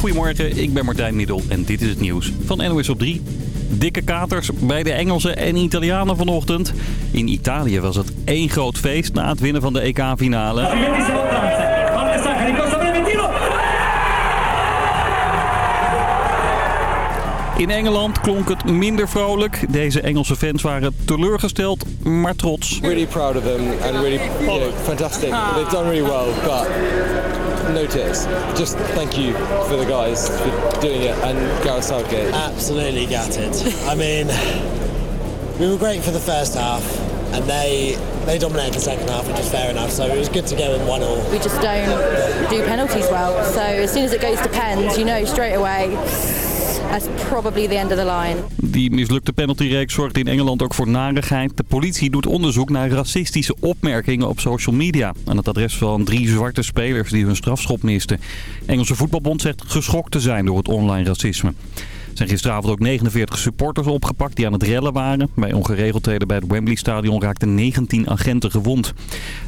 Goedemorgen, ik ben Martijn Middel en dit is het nieuws van NOS op 3. Dikke katers bij de Engelsen en Italianen vanochtend. In Italië was het één groot feest na het winnen van de EK-finale. In Engeland klonk het minder vrolijk. Deze Engelse fans waren teleurgesteld, maar trots. Really proud of them and really you know, fantastic. They've done really well, but no tits. Just thank you for the guys for doing it and Gareth Southgate. Absolutely gutted. I mean, we were great for the first half, and they they dominated the second half, which is fair enough. So it was good to go in one all. We just don't do penalties well. So as soon as it goes to pens, you know straight away probably the end of the line. Die mislukte penaltyreeks zorgt in Engeland ook voor narigheid. De politie doet onderzoek naar racistische opmerkingen op social media. Aan het adres van drie zwarte spelers die hun strafschop misten. Engelse voetbalbond zegt geschokt te zijn door het online racisme. Zijn gisteravond ook 49 supporters opgepakt die aan het rellen waren. Bij ongeregeldheden bij het Wembley Stadion raakten 19 agenten gewond.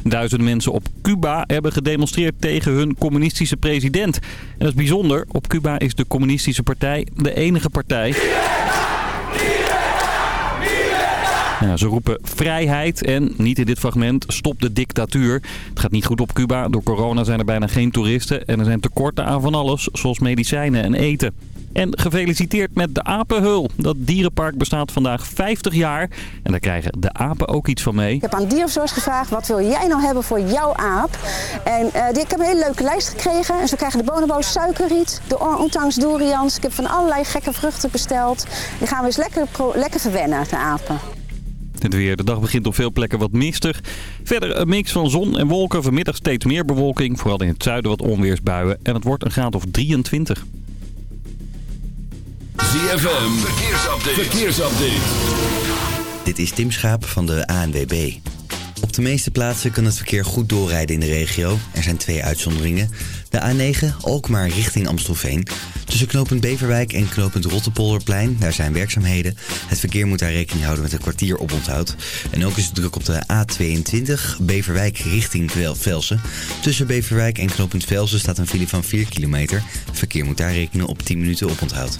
Duizenden mensen op Cuba hebben gedemonstreerd tegen hun communistische president. En dat is bijzonder. Op Cuba is de communistische partij de enige partij... Ja, ze roepen vrijheid en, niet in dit fragment, stop de dictatuur. Het gaat niet goed op Cuba. Door corona zijn er bijna geen toeristen en er zijn tekorten aan van alles, zoals medicijnen en eten. En gefeliciteerd met de Apenhul. Dat dierenpark bestaat vandaag 50 jaar. En daar krijgen de apen ook iets van mee. Ik heb aan dierenverzorgers gevraagd, wat wil jij nou hebben voor jouw aap? En uh, ik heb een hele leuke lijst gekregen. En zo krijgen de bonobo's suikerriet, de orang-oetangs, durians. Ik heb van allerlei gekke vruchten besteld. Die gaan we eens lekker, lekker verwennen, de apen. Het weer. De dag begint op veel plekken wat mistig. Verder een mix van zon en wolken. Vanmiddag steeds meer bewolking. Vooral in het zuiden wat onweersbuien. En het wordt een graad of 23. ZFM. Verkeersupdate. Verkeersupdate. Dit is Tim Schaap van de ANWB. Op de meeste plaatsen kan het verkeer goed doorrijden in de regio. Er zijn twee uitzonderingen. De A9 Alkmaar richting Amstelveen. Tussen knooppunt Beverwijk en knooppunt Rottepolderplein. Daar zijn werkzaamheden. Het verkeer moet daar rekening houden met een kwartier op onthoud. En ook is het druk op de A22 Beverwijk richting Velsen. Tussen Beverwijk en knooppunt Velsen staat een file van 4 kilometer. Het verkeer moet daar rekenen op 10 minuten op onthoud.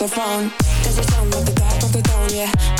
saxophone. There's a tone at the top of the tone, yeah.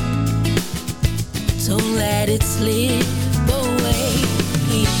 Don't let it slip away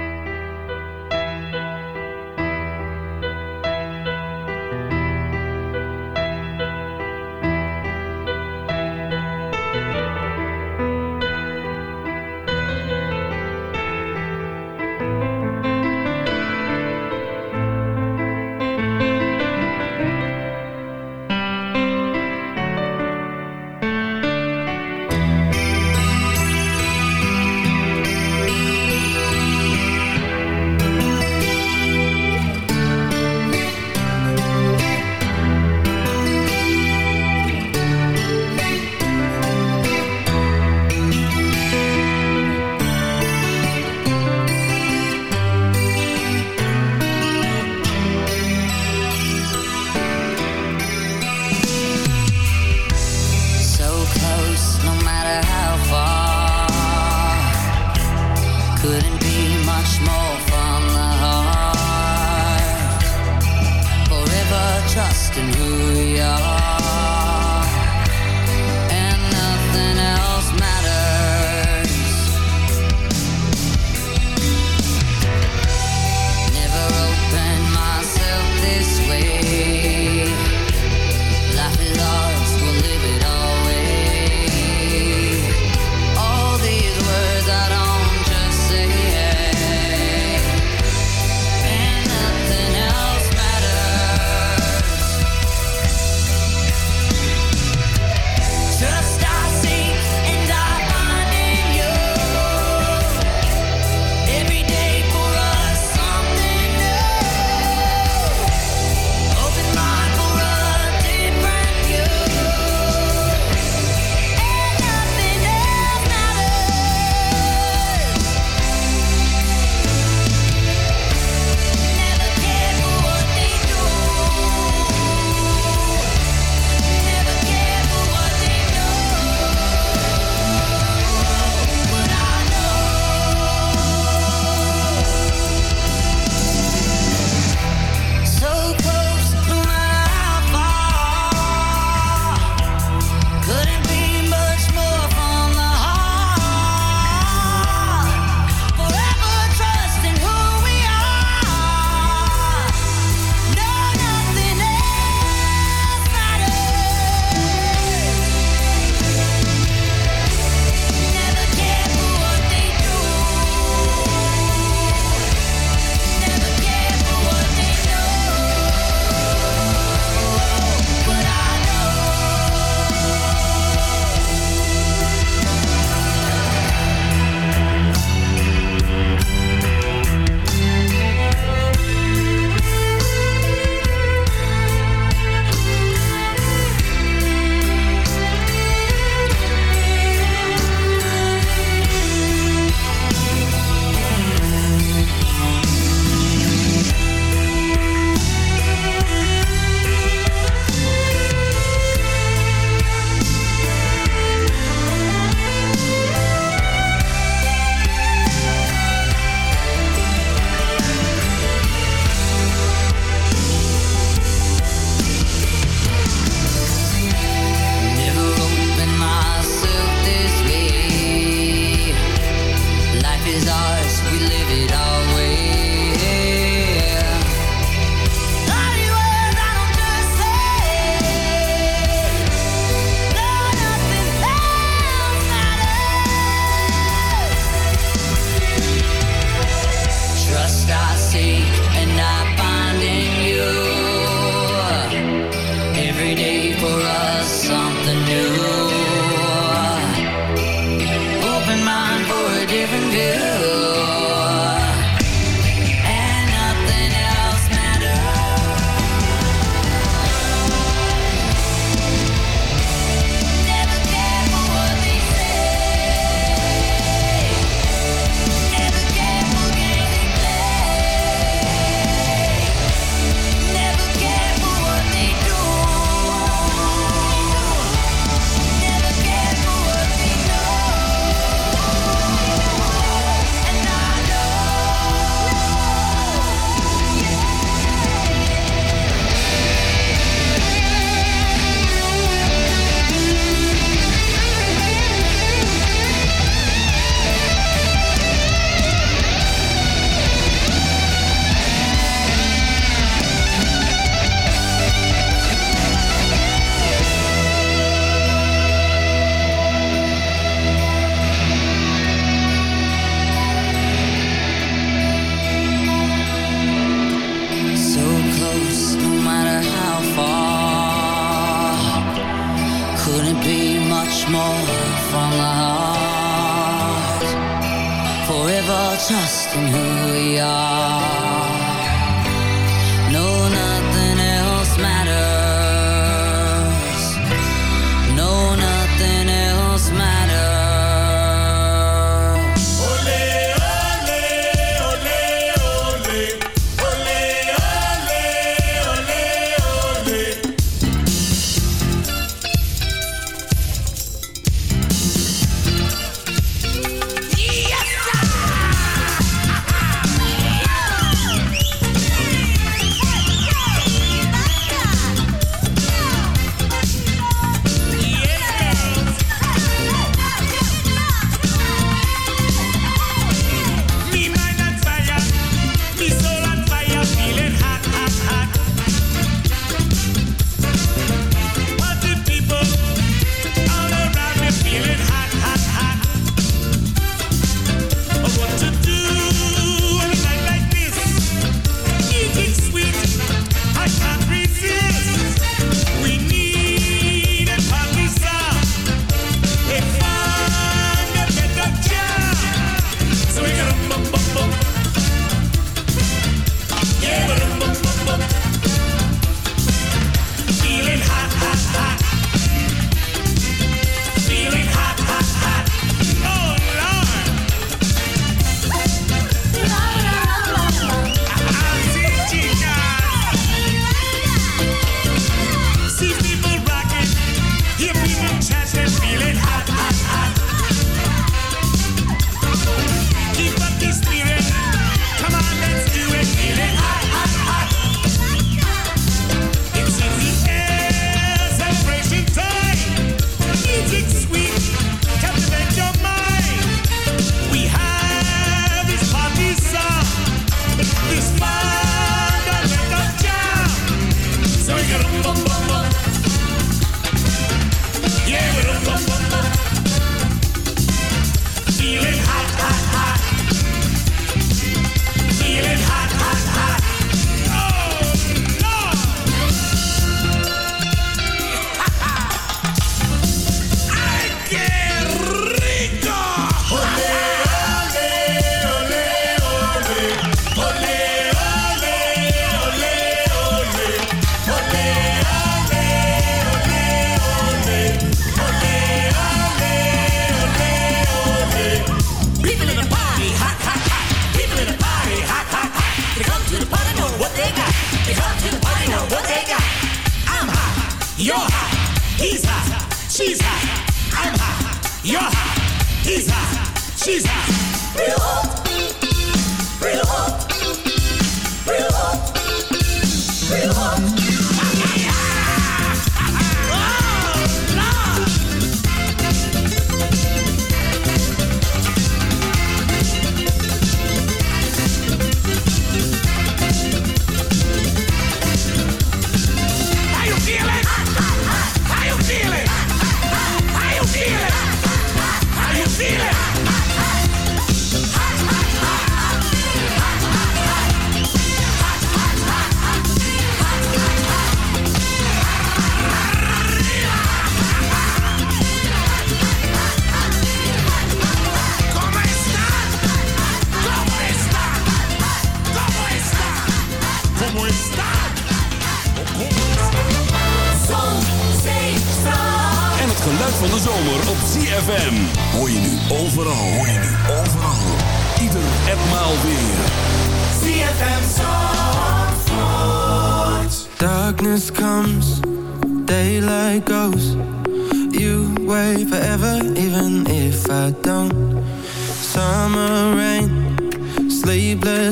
Something new.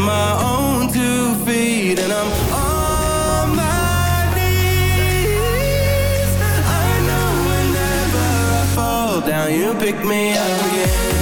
my own two feet and I'm on my knees. I know whenever I fall down you pick me up again.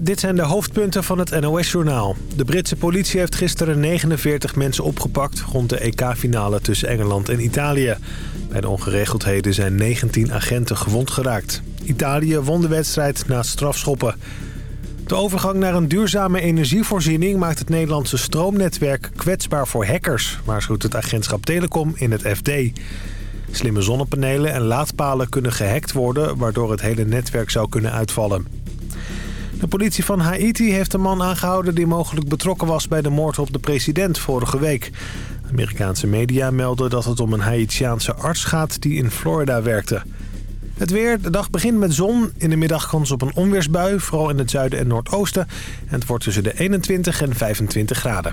Dit zijn de hoofdpunten van het NOS-journaal. De Britse politie heeft gisteren 49 mensen opgepakt... rond de EK-finale tussen Engeland en Italië. Bij de ongeregeldheden zijn 19 agenten gewond geraakt. Italië won de wedstrijd na strafschoppen. De overgang naar een duurzame energievoorziening... maakt het Nederlandse stroomnetwerk kwetsbaar voor hackers... waarschuwt het agentschap Telecom in het FD. Slimme zonnepanelen en laadpalen kunnen gehackt worden... waardoor het hele netwerk zou kunnen uitvallen. De politie van Haiti heeft een man aangehouden die mogelijk betrokken was bij de moord op de president vorige week. Amerikaanse media melden dat het om een Haitiaanse arts gaat die in Florida werkte. Het weer, de dag begint met zon. In de middag kans op een onweersbui, vooral in het zuiden en noordoosten. En het wordt tussen de 21 en 25 graden.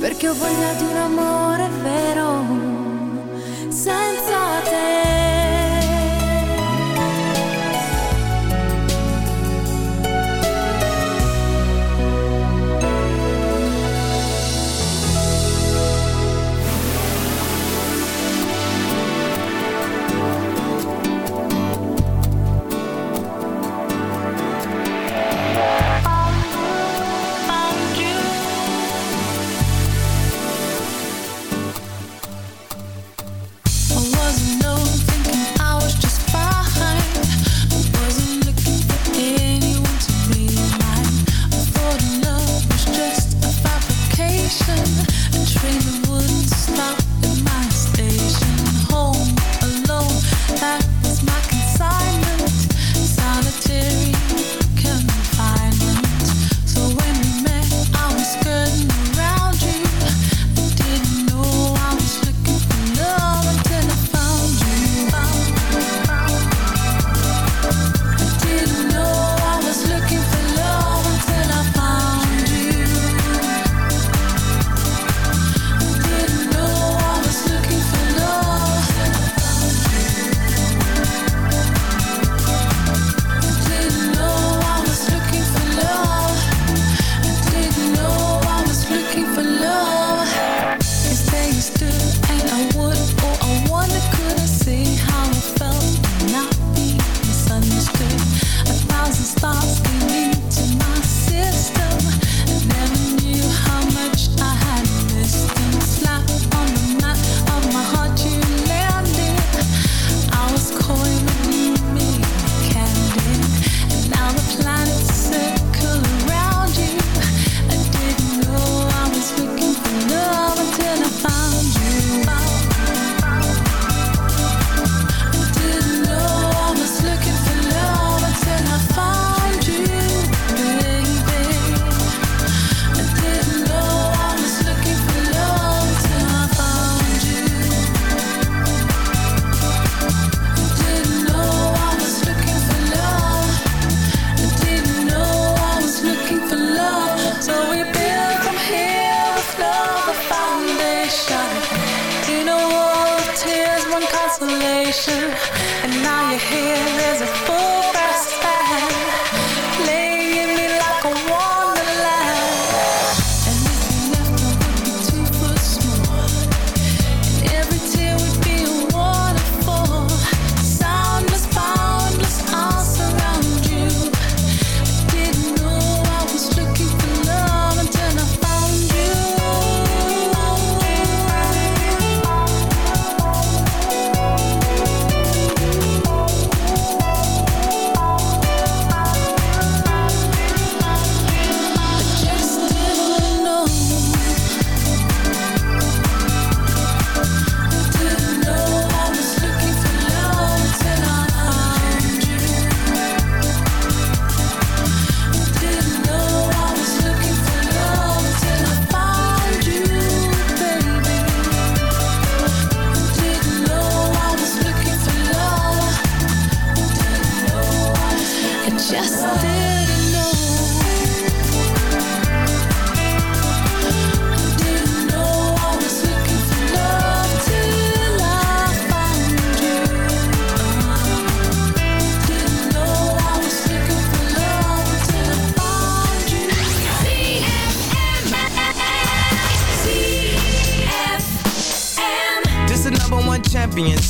perché ho voglia di un amore vero.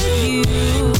You.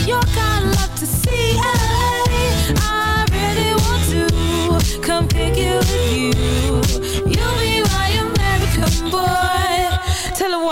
New York, I'd love to see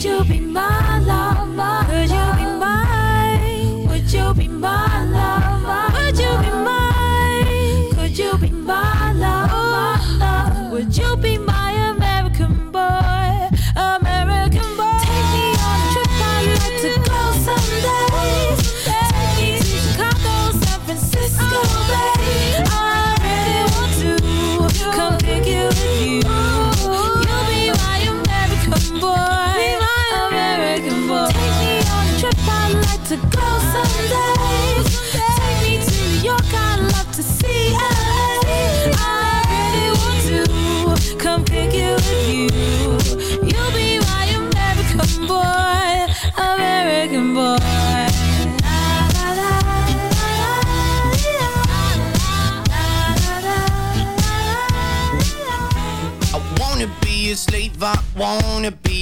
Would you be my lover? Could you be mine? Wanna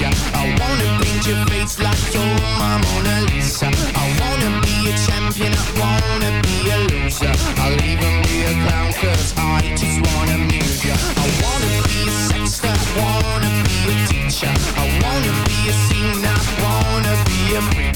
ya. I wanna paint your face like you're my Mona Lisa. I wanna be a champion, I wanna be a loser. I'll even be a clown cause I just wanna amuse ya. I wanna be a sexter, I wanna be a teacher. I wanna be a singer, I wanna be a preacher.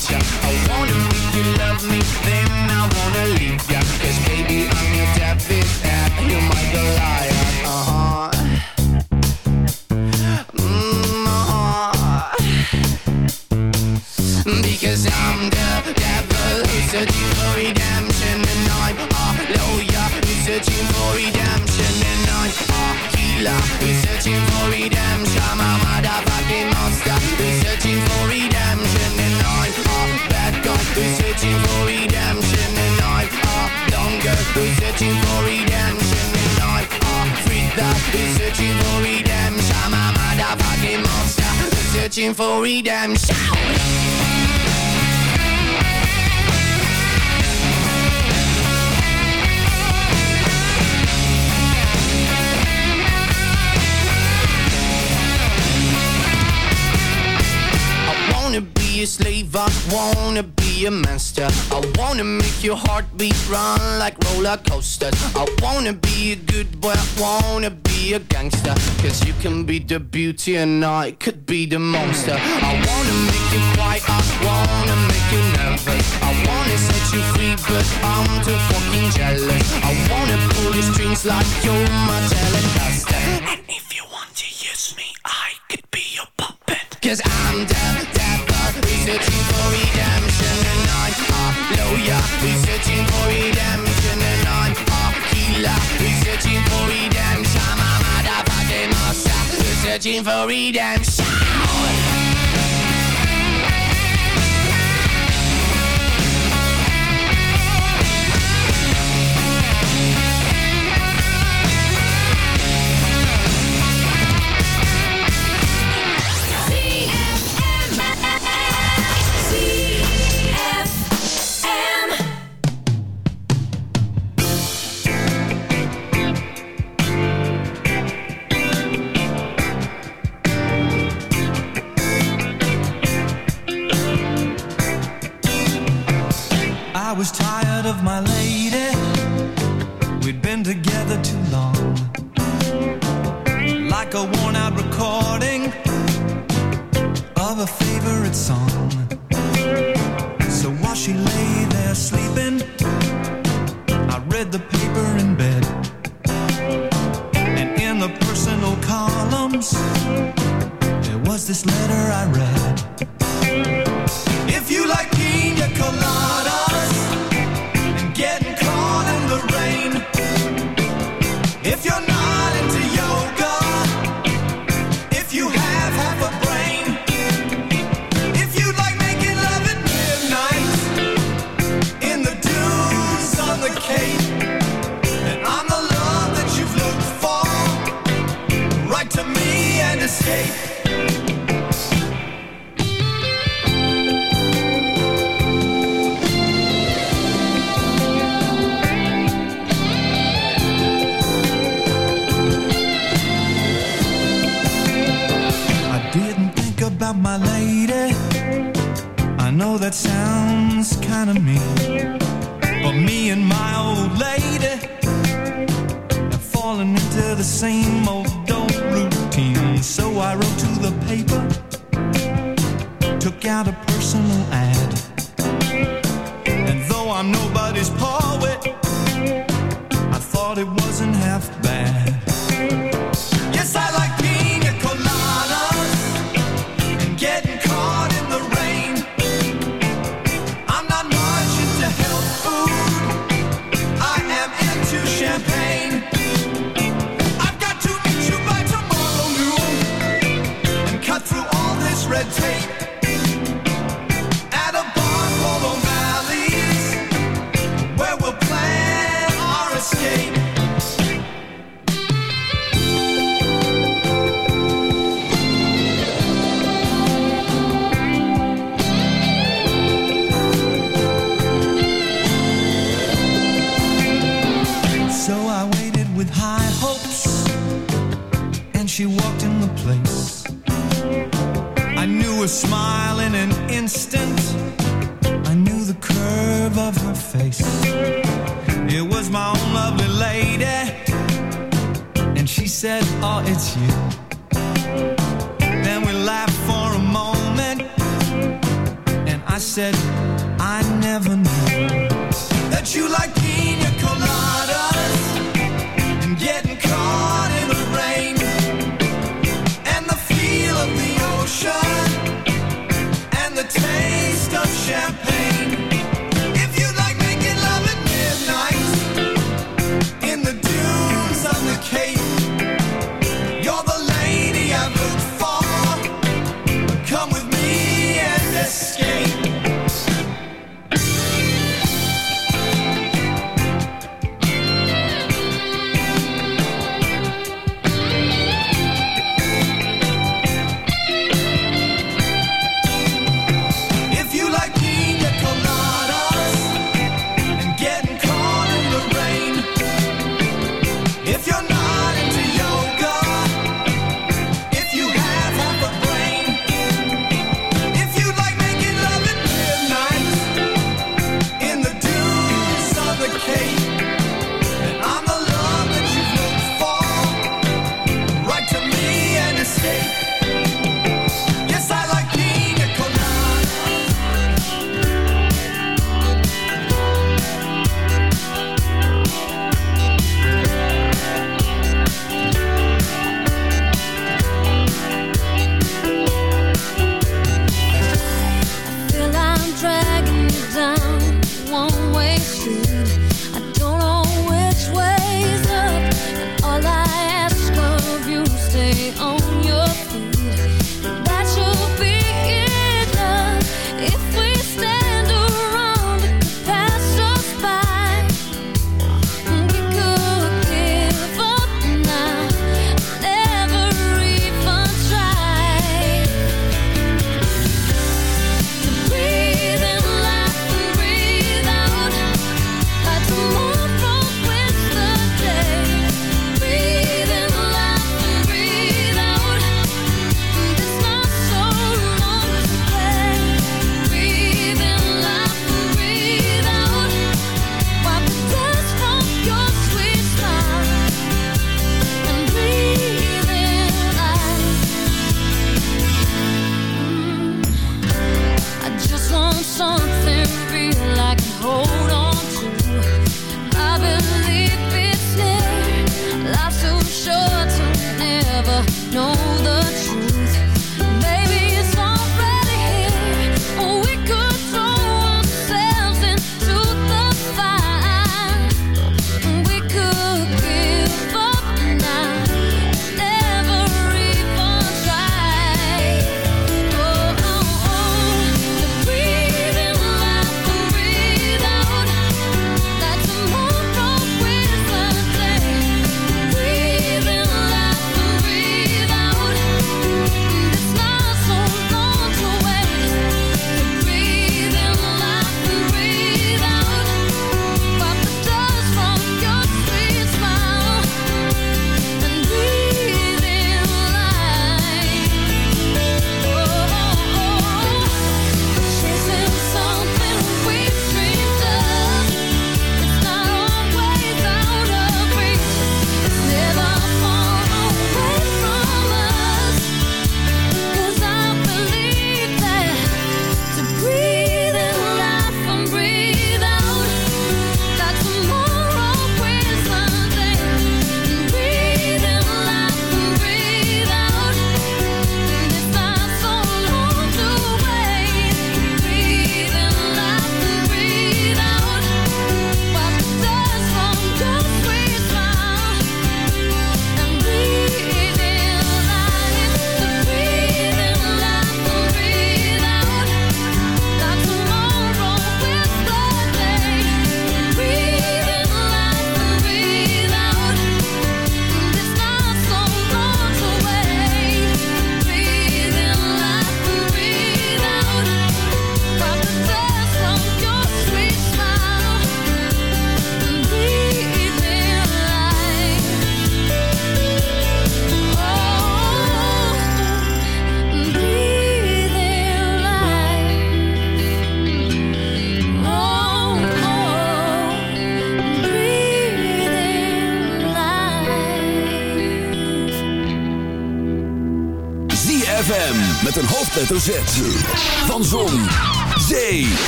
roller. I wanna be a good boy, I wanna be a gangster. Cause you can be the beauty and I could be the monster. I wanna make you quiet, I wanna make you nervous. I wanna set you free, but I'm too fucking jealous. I wanna pull your strings like you're my telecaster. And if you want to use me, I could be your puppet. Cause I'm the devil, searching for redemption. And I'm a lawyer, searching for redemption. We're searching for redemption. My motherfucking We're searching for redemption.